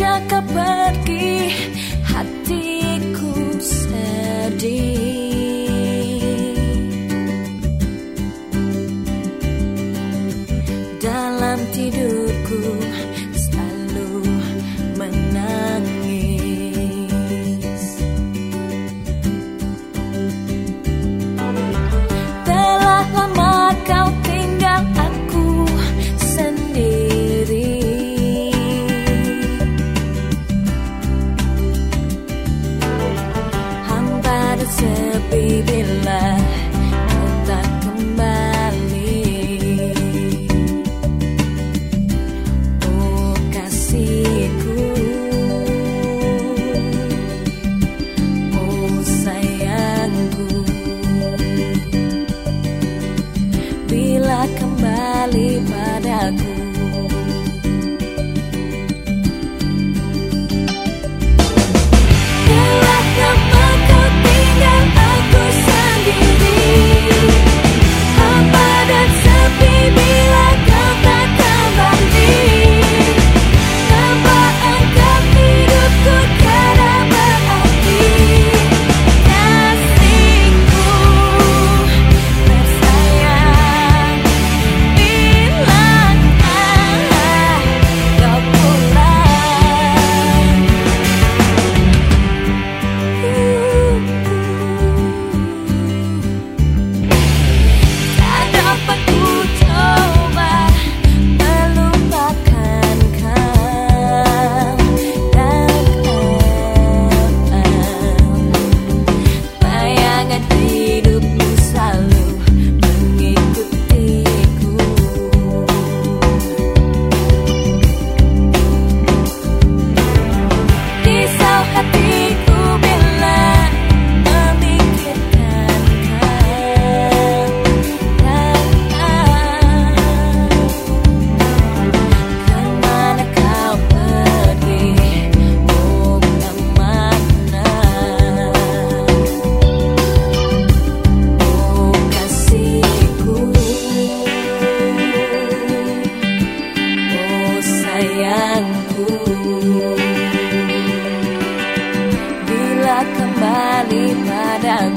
jaga pergi. Hati kembali oh.